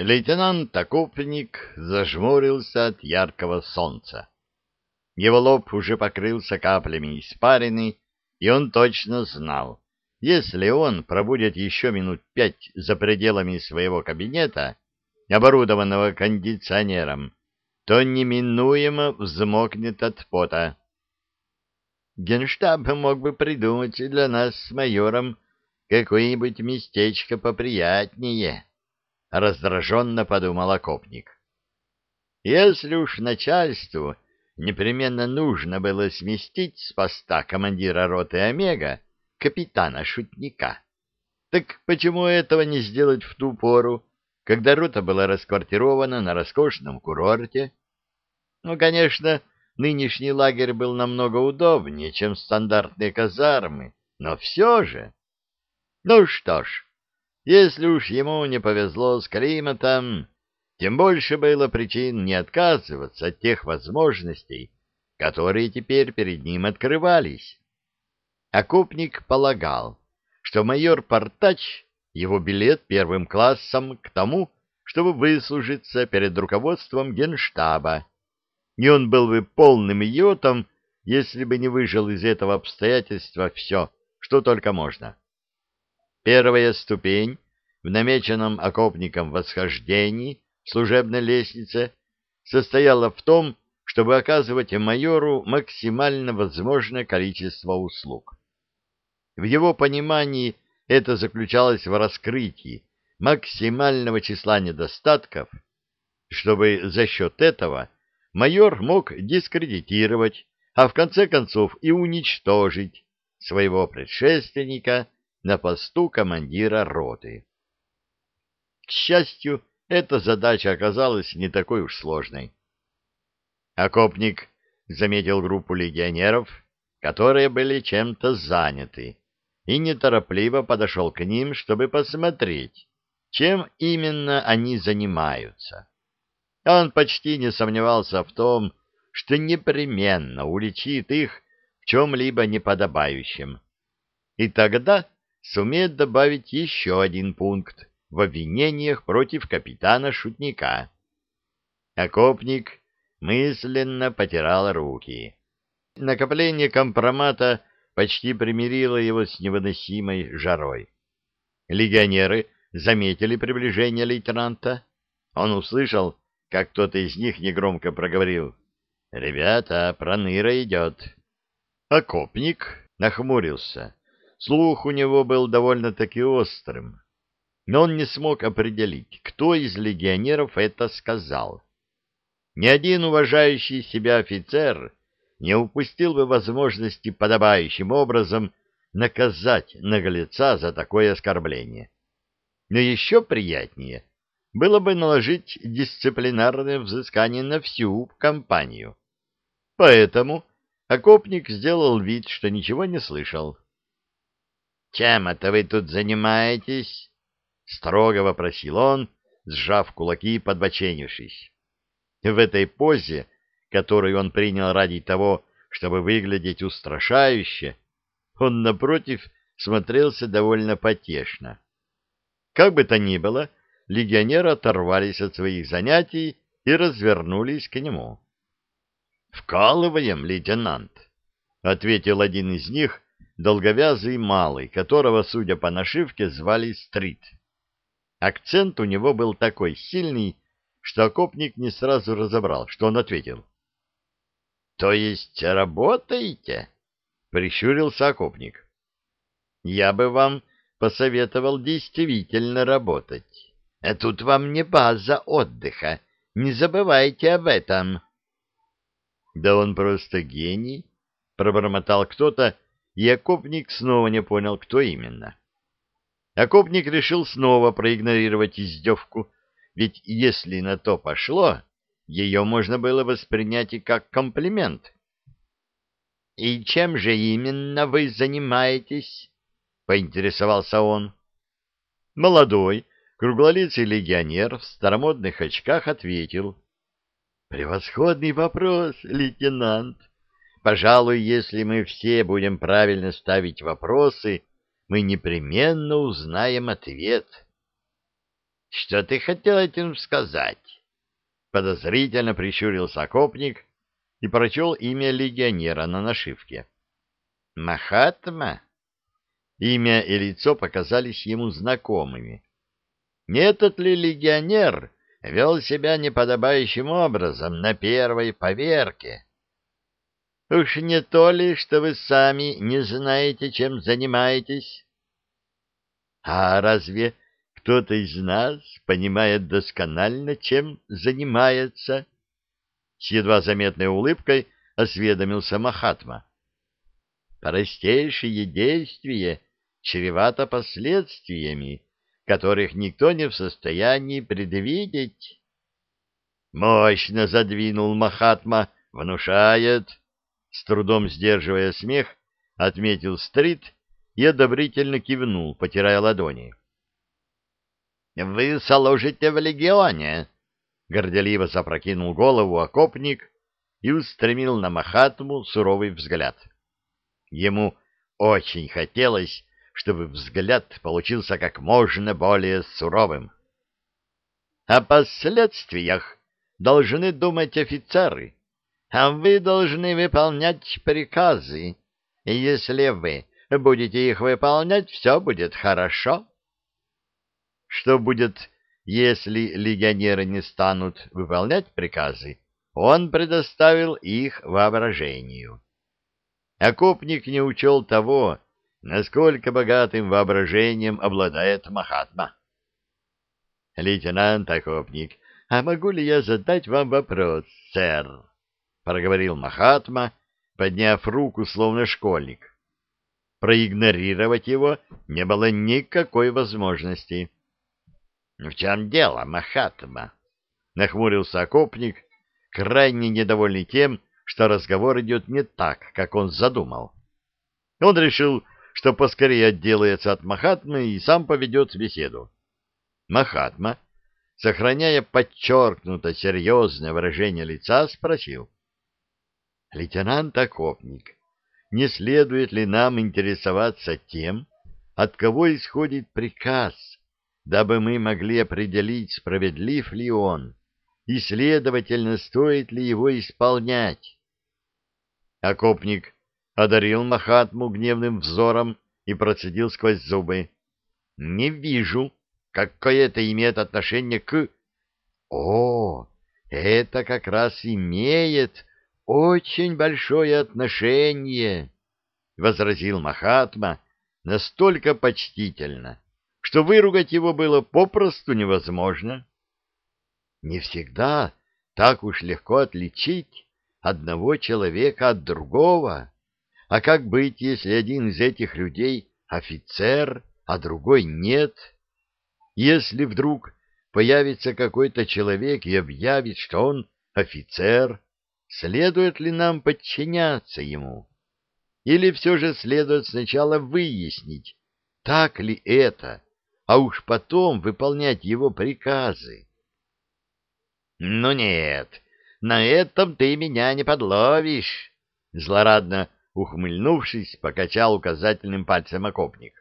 Лейтенант Окупник зажмурился от яркого солнца. Его лоб уже покрылся каплями испарины, и он точно знал, если он пробудет еще минут пять за пределами своего кабинета, оборудованного кондиционером, то неминуемо взмокнет от пота. Генштаб мог бы придумать для нас с майором какое-нибудь местечко поприятнее, — раздраженно подумал окопник. Если уж начальству непременно нужно было сместить с поста командира роты «Омега» капитана-шутника, так почему этого не сделать в ту пору, когда рота была расквартирована на роскошном курорте? Ну, конечно, нынешний лагерь был намного удобнее, чем стандартные казармы, но все же... Ну что ж, если уж ему не повезло с климатом, тем больше было причин не отказываться от тех возможностей, которые теперь перед ним открывались. Окупник полагал, что майор Портач — его билет первым классом к тому, чтобы выслужиться перед руководством генштаба, и он был бы полным идиотом, если бы не выжил из этого обстоятельства все, что только можно. Первая ступень в намеченном окопником восхождении служебной лестнице состояла в том, чтобы оказывать майору максимально возможное количество услуг. В его понимании это заключалось в раскрытии максимального числа недостатков, чтобы за счет этого майор мог дискредитировать, а в конце концов и уничтожить своего предшественника на посту командира роты. К счастью, эта задача оказалась не такой уж сложной. Окопник заметил группу легионеров, которые были чем-то заняты, и неторопливо подошел к ним, чтобы посмотреть, чем именно они занимаются. Он почти не сомневался в том, что непременно уличит их в чем-либо неподобающем. И тогда сумеет добавить еще один пункт в обвинениях против капитана-шутника. Окопник мысленно потирал руки. Накопление компромата почти примирило его с невыносимой жарой. Легионеры заметили приближение лейтенанта. Он услышал, как кто-то из них негромко проговорил. «Ребята, проныра идет». Окопник нахмурился. Слух у него был довольно-таки острым, но он не смог определить, кто из легионеров это сказал. Ни один уважающий себя офицер не упустил бы возможности подобающим образом наказать наглеца за такое оскорбление. Но еще приятнее было бы наложить дисциплинарное взыскание на всю компанию. Поэтому окопник сделал вид, что ничего не слышал. «Чем это вы тут занимаетесь?» — строго вопросил он, сжав кулаки и подбоченившись. В этой позе, которую он принял ради того, чтобы выглядеть устрашающе, он, напротив, смотрелся довольно потешно. Как бы то ни было, легионеры оторвались от своих занятий и развернулись к нему. «Вкалываем, лейтенант», — ответил один из них, долговязый малый, которого, судя по нашивке, звали Стрит. Акцент у него был такой сильный, что окопник не сразу разобрал, что он ответил. — То есть работаете? — прищурился окопник. — Я бы вам посоветовал действительно работать. А тут вам не база отдыха, не забывайте об этом. — Да он просто гений, — пробормотал кто-то, — и окопник снова не понял, кто именно. Окопник решил снова проигнорировать издевку, ведь если на то пошло, ее можно было воспринять и как комплимент. — И чем же именно вы занимаетесь? — поинтересовался он. Молодой, круглолицый легионер в старомодных очках ответил. — Превосходный вопрос, лейтенант. Пожалуй, если мы все будем правильно ставить вопросы, мы непременно узнаем ответ. Что ты хотел этим сказать? Подозрительно прищурился окопник и прочел имя легионера на нашивке. Махатма? Имя и лицо показались ему знакомыми. Не этот ли легионер вел себя неподобающим образом на первой поверке? Уж не то ли, что вы сами не знаете, чем занимаетесь? А разве кто-то из нас понимает досконально, чем занимается? С едва заметной улыбкой осведомился Махатма. Простейшее действие чревато последствиями, которых никто не в состоянии предвидеть. Мощно задвинул Махатма, внушает, с трудом сдерживая смех, отметил Стрит и одобрительно кивнул, потирая ладони. «Вы соложите в легионе!» — горделиво запрокинул голову окопник и устремил на Махатму суровый взгляд. Ему очень хотелось, чтобы взгляд получился как можно более суровым. О последствиях должны думать офицеры, а вы должны выполнять приказы. И если вы будете их выполнять, все будет хорошо. Что будет, если легионеры не станут выполнять приказы? Он предоставил их воображению. Окопник не учел того, насколько богатым воображением обладает Махатма. «Лейтенант Окопник, а могу ли я задать вам вопрос, сэр?» — проговорил Махатма, подняв руку, словно школьник. Проигнорировать его не было никакой возможности. — В чем дело, Махатма? — нахмурился окопник, крайне недовольный тем, что разговор идет не так, как он задумал. Он решил, что поскорее отделается от Махатмы и сам поведет беседу. Махатма, сохраняя подчеркнуто серьезное выражение лица, спросил. — Лейтенант Окопник, не следует ли нам интересоваться тем, от кого исходит приказ, дабы мы могли определить, справедлив ли он, и, следовательно, стоит ли его исполнять. Окопник одарил Махатму гневным взором и процедил сквозь зубы. — Не вижу, какое это имеет отношение к... — О, это как раз имеет очень большое отношение, — возразил Махатма настолько почтительно, что выругать его было попросту невозможно. Не всегда так уж легко отличить одного человека от другого. А как быть, если один из этих людей офицер, а другой нет? Если вдруг появится какой-то человек и объявит, что он офицер, следует ли нам подчиняться ему? Или все же следует сначала выяснить, так ли это, а уж потом выполнять его приказы? Ну нет, на этом ты меня не подловишь, злорадно ухмыльнувшись, покачал указательным пальцем окопник.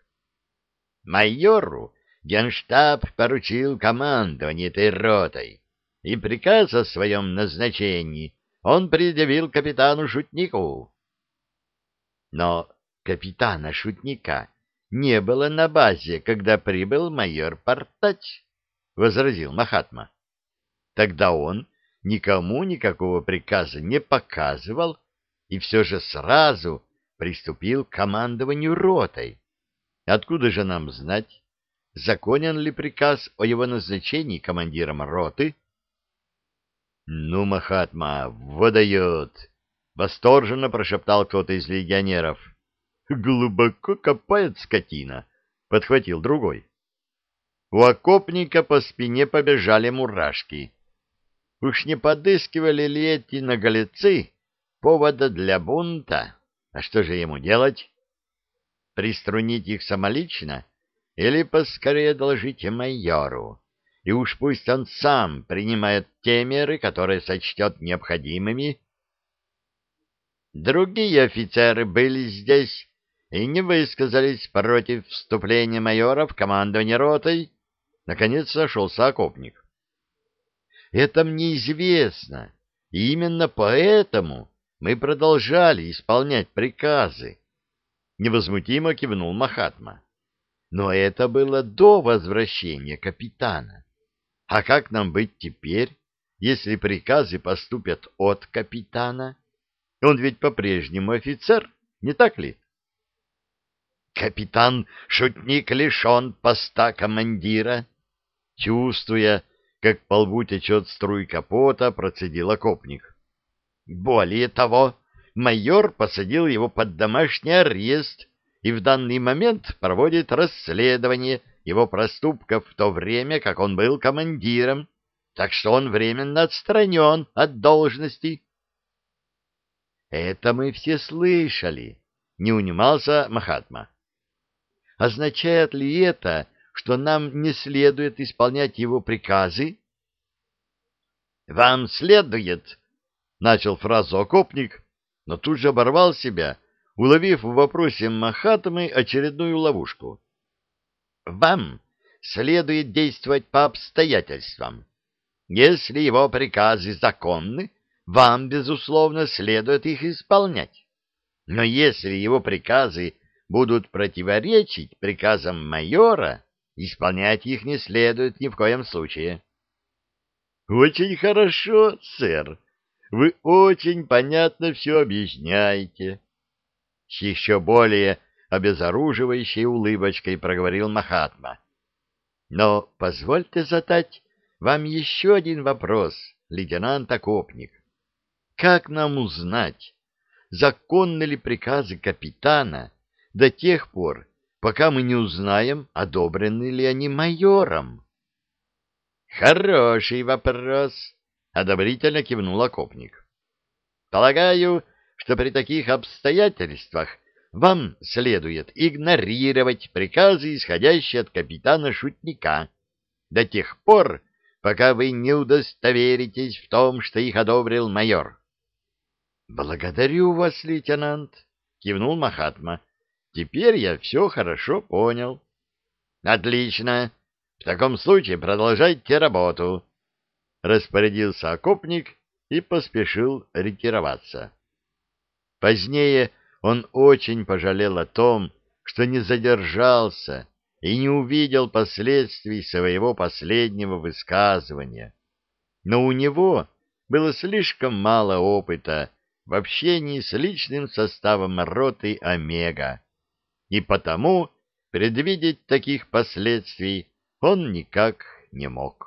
Майору генштаб поручил командование этой ротой, и приказ о своем назначении он предъявил капитану Шутнику. Но капитана Шутника не было на базе, когда прибыл майор Портач, — возразил Махатма. Тогда он никому никакого приказа не показывал и все же сразу приступил к командованию ротой. Откуда же нам знать, законен ли приказ о его назначении командиром роты? — Ну, Махатма, выдает! — восторженно прошептал кто-то из легионеров. — Глубоко копает скотина! — подхватил другой. У окопника по спине побежали мурашки. Уж не подыскивали ли эти наголецы повода для бунта? А что же ему делать? Приструнить их самолично или поскорее доложить майору? И уж пусть он сам принимает те меры, которые сочтет необходимыми. Другие офицеры были здесь и не высказались против вступления майора в командование ротой, Наконец сошелся окопник. Это мне известно, и именно поэтому мы продолжали исполнять приказы. Невозмутимо кивнул Махатма. Но это было до возвращения капитана. А как нам быть теперь, если приказы поступят от капитана? Он ведь по-прежнему офицер, не так ли? Капитан-шутник лишен поста командира. Чувствуя, как по лбу течет струйка пота, процедил окопник. Более того, майор посадил его под домашний арест и в данный момент проводит расследование его проступков в то время, как он был командиром, так что он временно отстранен от должности. Это мы все слышали, не унимался Махатма. Означает ли это, что нам не следует исполнять его приказы? Вам следует, начал фразу окопник, но тут же оборвал себя, уловив в вопросе Махатмы очередную ловушку. Вам следует действовать по обстоятельствам. Если его приказы законны, вам, безусловно, следует их исполнять. Но если его приказы будут противоречить приказам майора, исполнять их не следует ни в коем случае. — Очень хорошо, сэр. Вы очень понятно все объясняете. С еще более обезоруживающей улыбочкой проговорил Махатма. — Но позвольте задать вам еще один вопрос, лейтенант Окопник. Как нам узнать, законны ли приказы капитана до тех пор, пока мы не узнаем, одобрены ли они майором? Хороший вопрос, одобрительно кивнул окопник. Полагаю, что при таких обстоятельствах вам следует игнорировать приказы, исходящие от капитана-шутника, до тех пор, пока вы не удостоверитесь в том, что их одобрил майор. — Благодарю вас, лейтенант, — кивнул Махатма. Теперь я все хорошо понял. Отлично. В таком случае продолжайте работу. Распорядился окопник и поспешил ретироваться. Позднее он очень пожалел о том, что не задержался и не увидел последствий своего последнего высказывания. Но у него было слишком мало опыта в общении с личным составом роты «Омега», и потому предвидеть таких последствий он никак не мог.